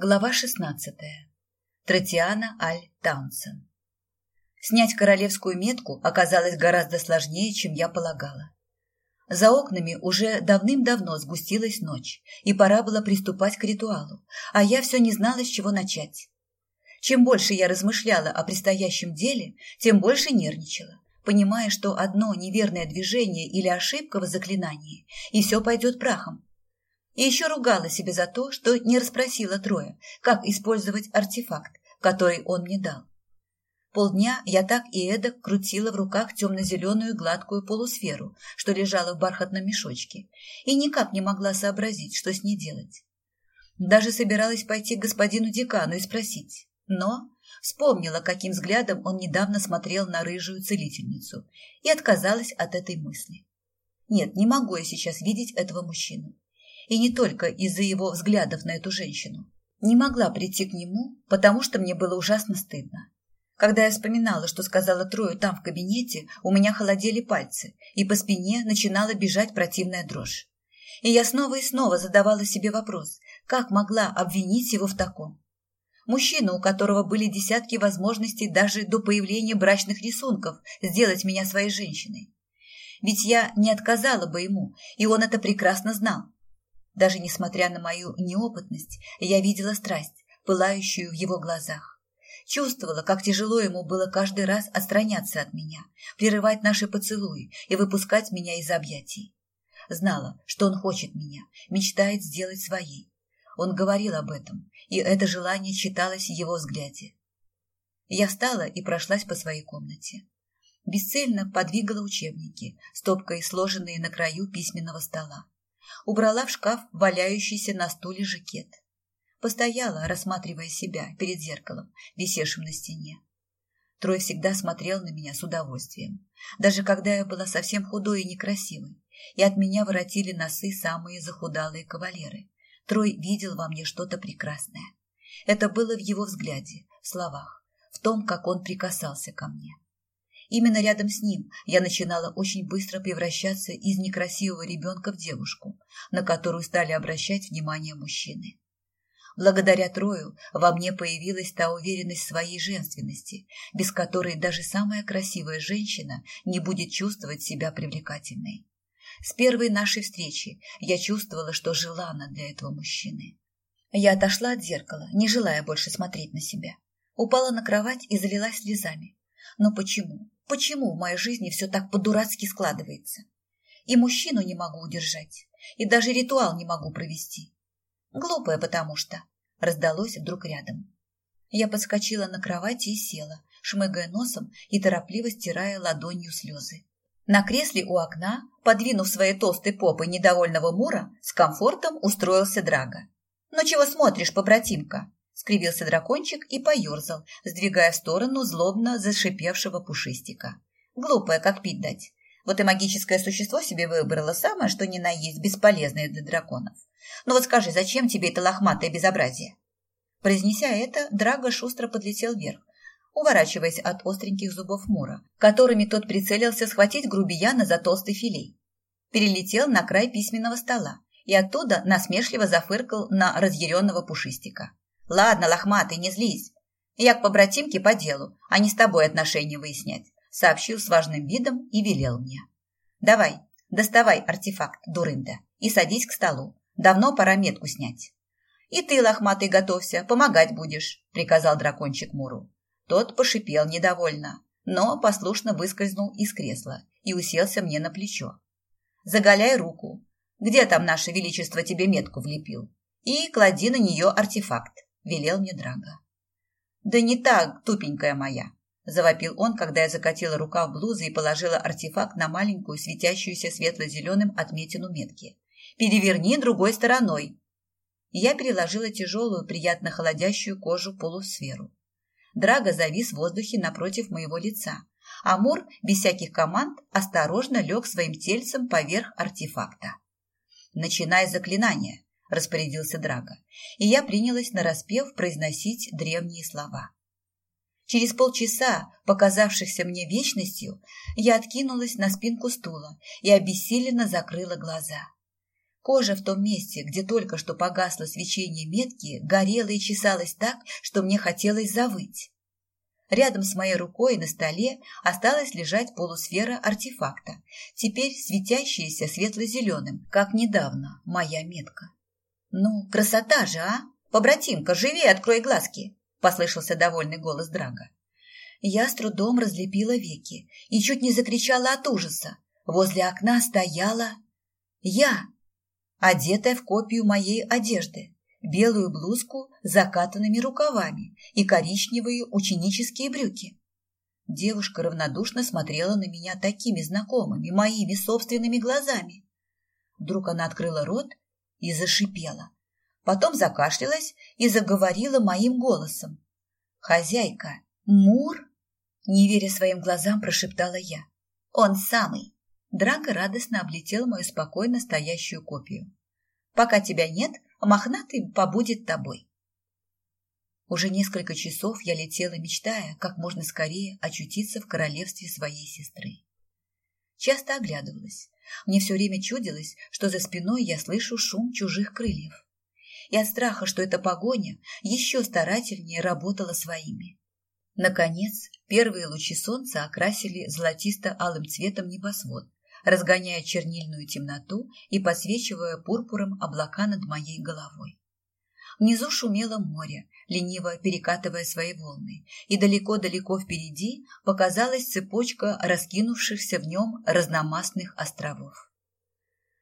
Глава 16. Тротиана Аль Таунсен. Снять королевскую метку оказалось гораздо сложнее, чем я полагала. За окнами уже давным-давно сгустилась ночь, и пора было приступать к ритуалу, а я все не знала, с чего начать. Чем больше я размышляла о предстоящем деле, тем больше нервничала, понимая, что одно неверное движение или ошибка в заклинании, и все пойдет прахом. И еще ругала себя за то, что не расспросила Троя, как использовать артефакт, который он мне дал. Полдня я так и эдак крутила в руках темно-зеленую гладкую полусферу, что лежала в бархатном мешочке, и никак не могла сообразить, что с ней делать. Даже собиралась пойти к господину декану и спросить, но вспомнила, каким взглядом он недавно смотрел на рыжую целительницу, и отказалась от этой мысли. Нет, не могу я сейчас видеть этого мужчину и не только из-за его взглядов на эту женщину. Не могла прийти к нему, потому что мне было ужасно стыдно. Когда я вспоминала, что сказала Трою там в кабинете, у меня холодели пальцы, и по спине начинала бежать противная дрожь. И я снова и снова задавала себе вопрос, как могла обвинить его в таком? Мужчина, у которого были десятки возможностей даже до появления брачных рисунков сделать меня своей женщиной. Ведь я не отказала бы ему, и он это прекрасно знал. Даже несмотря на мою неопытность, я видела страсть, пылающую в его глазах. Чувствовала, как тяжело ему было каждый раз отстраняться от меня, прерывать наши поцелуи и выпускать меня из объятий. Знала, что он хочет меня, мечтает сделать своей. Он говорил об этом, и это желание читалось в его взгляде. Я встала и прошлась по своей комнате. Бесцельно подвигала учебники, стопкой сложенные на краю письменного стола убрала в шкаф валяющийся на стуле жакет. Постояла, рассматривая себя перед зеркалом, висевшим на стене. Трой всегда смотрел на меня с удовольствием, даже когда я была совсем худой и некрасивой, и от меня воротили носы самые захудалые кавалеры. Трой видел во мне что-то прекрасное. Это было в его взгляде, в словах, в том, как он прикасался ко мне. Именно рядом с ним я начинала очень быстро превращаться из некрасивого ребенка в девушку, на которую стали обращать внимание мужчины. Благодаря Трою во мне появилась та уверенность в своей женственности, без которой даже самая красивая женщина не будет чувствовать себя привлекательной. С первой нашей встречи я чувствовала, что желана для этого мужчины. Я отошла от зеркала, не желая больше смотреть на себя. Упала на кровать и залилась слезами. Но почему? Почему в моей жизни все так по-дурацки складывается? И мужчину не могу удержать, и даже ритуал не могу провести. Глупая потому что раздалось вдруг рядом. Я подскочила на кровати и села, шмыгая носом и торопливо стирая ладонью слезы. На кресле у окна, подвинув своей толстой попой недовольного Мура, с комфортом устроился Драга. «Ну чего смотришь, побратимка?» Скривился дракончик и поерзал, сдвигая в сторону злобно зашипевшего пушистика. Глупая, как пить дать. Вот и магическое существо себе выбрало самое, что ни на есть, бесполезное для драконов. Ну вот скажи, зачем тебе это лохматое безобразие? Произнеся это, Драго шустро подлетел вверх, уворачиваясь от остреньких зубов Мура, которыми тот прицелился схватить грубияна за толстый филей. Перелетел на край письменного стола и оттуда насмешливо зафыркал на разъяренного пушистика. Ладно, лохматый, не злись. Я к побратимке по делу, а не с тобой отношения выяснять, сообщил с важным видом и велел мне. Давай, доставай артефакт, дурында, и садись к столу. Давно пора метку снять. И ты, лохматый, готовься, помогать будешь, приказал дракончик Муру. Тот пошипел недовольно, но послушно выскользнул из кресла и уселся мне на плечо. Заголяй руку. Где там наше величество тебе метку влепил? И клади на нее артефакт велел мне Драго. «Да не так, тупенькая моя!» – завопил он, когда я закатила рукав блузы и положила артефакт на маленькую, светящуюся светло-зеленым отметину метки. «Переверни другой стороной!» Я переложила тяжелую, приятно холодящую кожу полусферу. Драго завис в воздухе напротив моего лица, а Мур, без всяких команд, осторожно лег своим тельцем поверх артефакта. «Начинай заклинание!» – распорядился Драго, и я принялась нараспев произносить древние слова. Через полчаса, показавшихся мне вечностью, я откинулась на спинку стула и обессиленно закрыла глаза. Кожа в том месте, где только что погасло свечение метки, горела и чесалась так, что мне хотелось завыть. Рядом с моей рукой на столе осталась лежать полусфера артефакта, теперь светящаяся светло-зеленым, как недавно моя метка. «Ну, красота же, а! Побратимка, живи и открой глазки!» – послышался довольный голос Драга. Я с трудом разлепила веки и чуть не закричала от ужаса. Возле окна стояла я, одетая в копию моей одежды белую блузку с закатанными рукавами и коричневые ученические брюки. Девушка равнодушно смотрела на меня такими знакомыми, моими собственными глазами. Вдруг она открыла рот и зашипела. Потом закашлялась и заговорила моим голосом. «Хозяйка, Мур?» Не веря своим глазам, прошептала я. «Он самый!» Драго радостно облетел мою спокойно стоящую копию. «Пока тебя нет, мохнатый побудет тобой. Уже несколько часов я летела, мечтая, как можно скорее очутиться в королевстве своей сестры. Часто оглядывалась. Мне все время чудилось, что за спиной я слышу шум чужих крыльев. И от страха, что эта погоня еще старательнее работала своими. Наконец, первые лучи солнца окрасили золотисто-алым цветом небосвод, разгоняя чернильную темноту и подсвечивая пурпуром облака над моей головой. Внизу шумело море, лениво перекатывая свои волны, и далеко-далеко впереди показалась цепочка раскинувшихся в нем разномастных островов.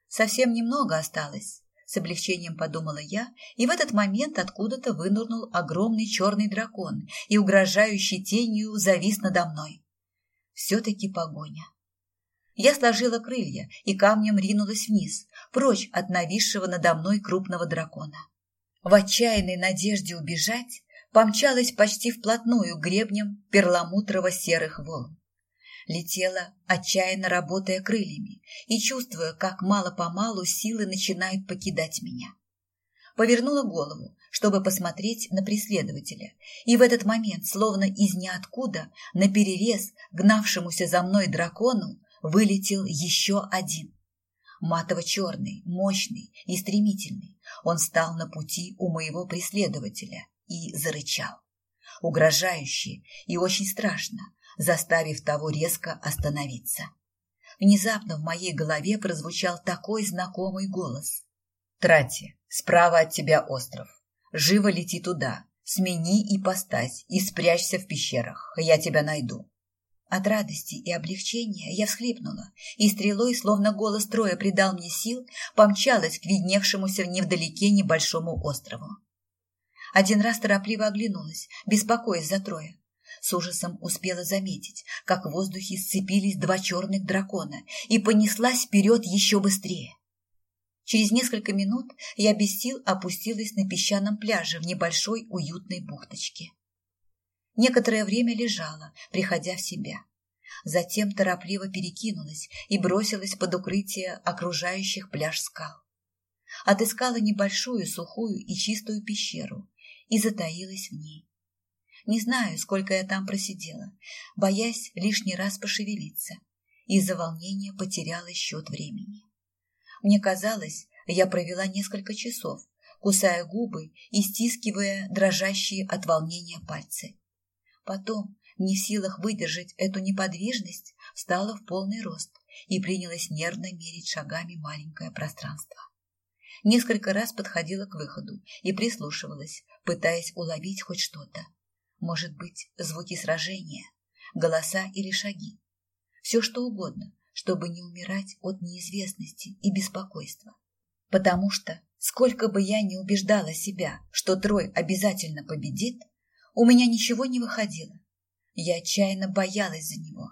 Совсем немного осталось, с облегчением подумала я, и в этот момент откуда-то вынырнул огромный черный дракон и угрожающий тенью завис надо мной. Все-таки погоня. Я сложила крылья и камнем ринулась вниз, прочь от нависшего надо мной крупного дракона. В отчаянной надежде убежать помчалась почти вплотную гребнем перламутрово-серых волн. Летела, отчаянно работая крыльями и чувствуя, как мало-помалу силы начинают покидать меня. Повернула голову, чтобы посмотреть на преследователя, и в этот момент, словно из ниоткуда, наперерез гнавшемуся за мной дракону, вылетел еще один. Матово-черный, мощный и стремительный, он стал на пути у моего преследователя и зарычал. Угрожающе и очень страшно, заставив того резко остановиться. Внезапно в моей голове прозвучал такой знакомый голос. «Трати, справа от тебя остров. Живо лети туда, смени и постась и спрячься в пещерах, я тебя найду. От радости и облегчения я всхлипнула, и стрелой, словно голос Троя придал мне сил, помчалась к видневшемуся невдалеке небольшому острову. Один раз торопливо оглянулась, беспокоясь за Троя. С ужасом успела заметить, как в воздухе сцепились два черных дракона, и понеслась вперед еще быстрее. Через несколько минут я без сил опустилась на песчаном пляже в небольшой уютной бухточке. Некоторое время лежала, приходя в себя. Затем торопливо перекинулась и бросилась под укрытие окружающих пляж скал. Отыскала небольшую, сухую и чистую пещеру и затаилась в ней. Не знаю, сколько я там просидела, боясь лишний раз пошевелиться. Из-за волнения потеряла счет времени. Мне казалось, я провела несколько часов, кусая губы и стискивая дрожащие от волнения пальцы. Потом, не в силах выдержать эту неподвижность, встала в полный рост и принялась нервно мерить шагами маленькое пространство. Несколько раз подходила к выходу и прислушивалась, пытаясь уловить хоть что-то. Может быть, звуки сражения, голоса или шаги. Все что угодно, чтобы не умирать от неизвестности и беспокойства. Потому что, сколько бы я ни убеждала себя, что Трой обязательно победит, у меня ничего не выходило. Я отчаянно боялась за него.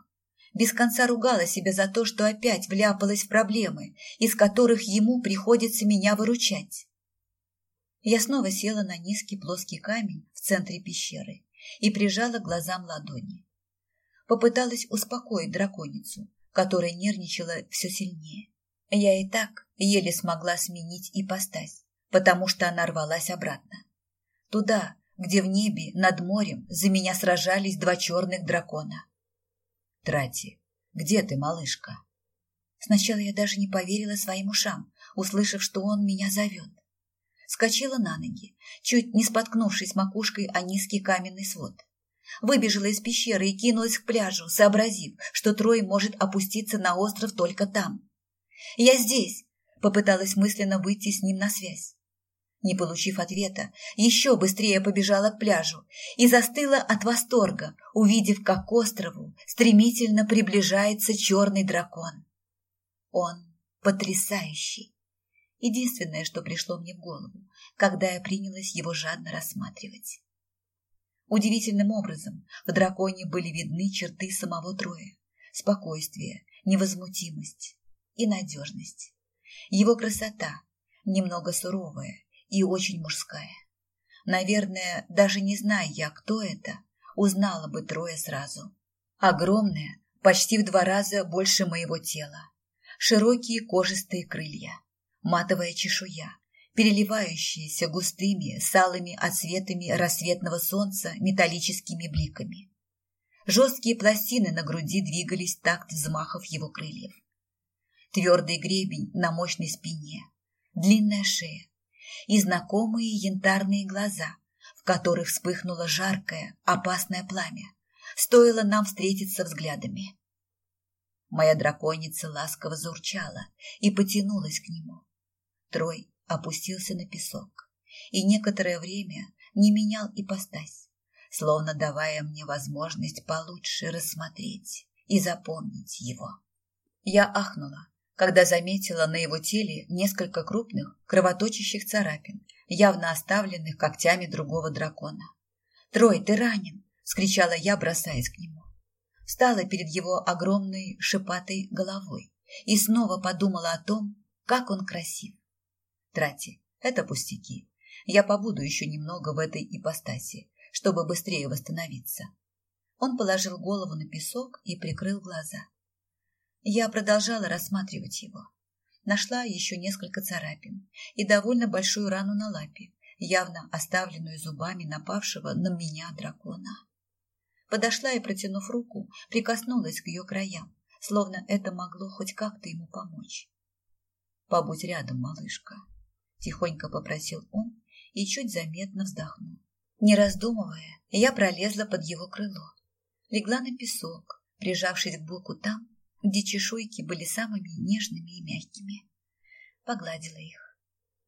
Без конца ругала себя за то, что опять вляпалась в проблемы, из которых ему приходится меня выручать. Я снова села на низкий плоский камень в центре пещеры и прижала глазам ладони. Попыталась успокоить драконицу, которая нервничала все сильнее. Я и так еле смогла сменить ипостась, потому что она рвалась обратно. Туда, где в небе над морем за меня сражались два черных дракона. Трати, где ты, малышка? Сначала я даже не поверила своим ушам. услышав, что он меня зовет. Скочила на ноги, чуть не споткнувшись макушкой о низкий каменный свод. Выбежала из пещеры и кинулась к пляжу, сообразив, что Трой может опуститься на остров только там. «Я здесь!» – попыталась мысленно выйти с ним на связь. Не получив ответа, еще быстрее побежала к пляжу и застыла от восторга, увидев, как к острову стремительно приближается черный дракон. Он потрясающий. Единственное, что пришло мне в голову, когда я принялась его жадно рассматривать. Удивительным образом в драконе были видны черты самого Троя, спокойствие, невозмутимость и надежность. Его красота, немного суровая и очень мужская. Наверное, даже не зная я, кто это, узнала бы Троя сразу. Огромная, почти в два раза больше моего тела. Широкие кожистые крылья, матовая чешуя, переливающиеся густыми, салыми отсветами рассветного солнца металлическими бликами. Жесткие пластины на груди двигались такт взмахов его крыльев. Твердый гребень на мощной спине, длинная шея и знакомые янтарные глаза, в которых вспыхнуло жаркое, опасное пламя. Стоило нам встретиться взглядами. Моя драконица ласково заурчала и потянулась к нему. Трой опустился на песок и некоторое время не менял ипостась, словно давая мне возможность получше рассмотреть и запомнить его. Я ахнула, когда заметила на его теле несколько крупных кровоточащих царапин, явно оставленных когтями другого дракона. «Трой, ты ранен!» — скричала я, бросаясь к нему. Встала перед его огромной шипатой головой и снова подумала о том, как он красив. Трати, это пустяки. Я побуду еще немного в этой ипостаси, чтобы быстрее восстановиться. Он положил голову на песок и прикрыл глаза. Я продолжала рассматривать его. Нашла еще несколько царапин и довольно большую рану на лапе, явно оставленную зубами напавшего на меня дракона. Подошла и, протянув руку, прикоснулась к ее краям, словно это могло хоть как-то ему помочь. «Побудь рядом, малышка», Тихонько попросил он и чуть заметно вздохнул. Не раздумывая, я пролезла под его крыло. Легла на песок, прижавшись к боку там, где чешуйки были самыми нежными и мягкими. Погладила их,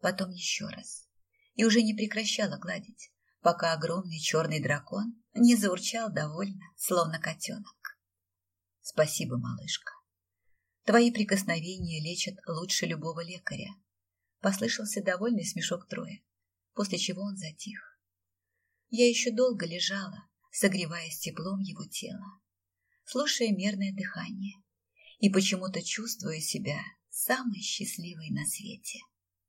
потом еще раз. И уже не прекращала гладить, пока огромный черный дракон не заурчал довольно, словно котенок. Спасибо, малышка. Твои прикосновения лечат лучше любого лекаря. Послышался довольный смешок Троя, после чего он затих. Я еще долго лежала, согреваясь теплом его тела, слушая мерное дыхание и почему-то чувствуя себя самой счастливой на свете.